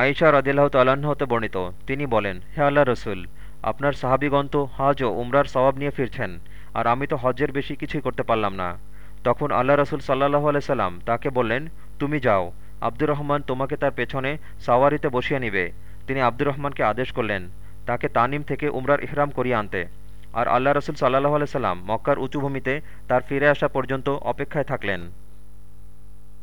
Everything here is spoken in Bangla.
আয়েশা রদিল্লাহ তাল্লাহ্ন হতে বর্ণিত। তিনি বলেন, হে আল্লাহ রসুল, আপনার সাহাবিগন্ত হজ ও উমরার সওয়াব নিয়ে ফিরছেন, আর আমি তো হজ্জের বেশি কিছুই করতে পারলাম না। তখন আল্লাহ রসুল সাল্লাহ আলাইসাল্লাম তাকে বললেন, তুমি যাও, আব্দুর রহমান তোমাকে তার পেছনে সাওয়ারিতে বসিয়ে নিবে। তিনি আব্দুর রহমানকে আদেশ করলেন, তাকে তানিম থেকে উমরার ইহরাম করিয়ে আনতে। আর আল্লাহ রসুল সাল্লাহ আলাইসাল্লাম মক্কার উঁচুভূমিতে তার ফিরে আসা পর্যন্ত অপেক্ষায় থাকলেন।